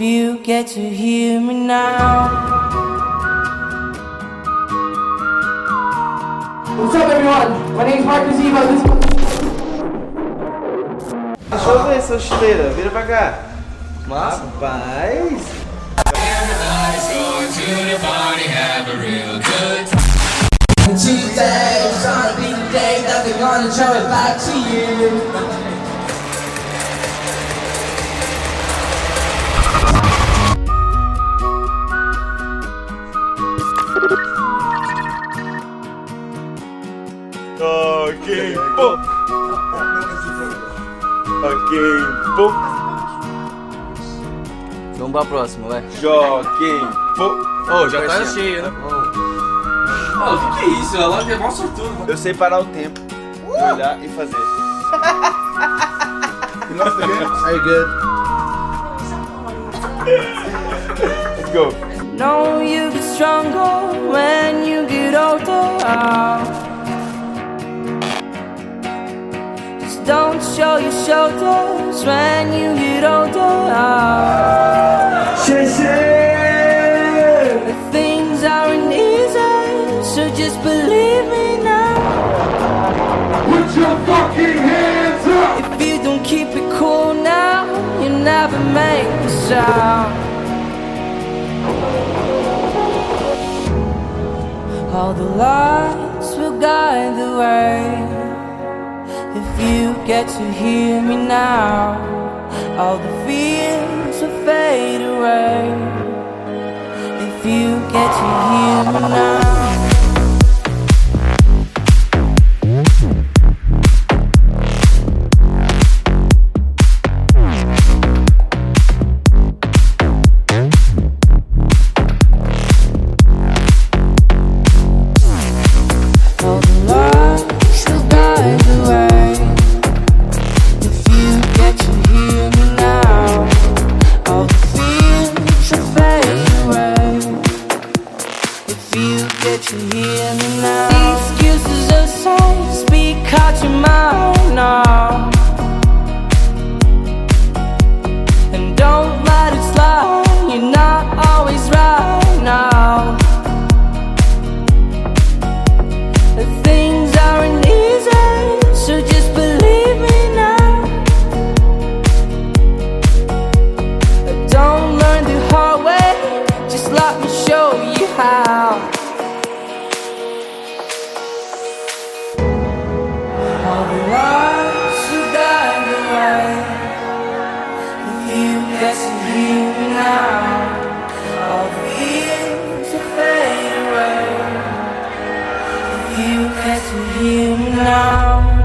You get to hear me now. What's up, everyone? My name's Marcus Evo. This Deixa eu ver, seu chileira. Vira pra cá. Massa. Rapaz. Tuesday, trying to be the day that they're gonna show it back to you. Ok, pô. Ok, pô. Vamos pra próxima, vai. Joguem, pô. Ô, já tá cheio, né? Ah, o que, que é isso? Ela é mó sortudo. Eu sei parar o tempo, olhar e fazer. Are you good? Let's go. Know you get stronger don't show your shoulders when you get older. Things aren't easy, so just believe me now. Put your fucking hands up! If you don't keep it cool now, you never make a sound. All the lights will guide the way. If you get to hear me now, all the fears will fade away. If you get to hear me now. All If you get to hear me now, excuses aside, speak out your mind now, now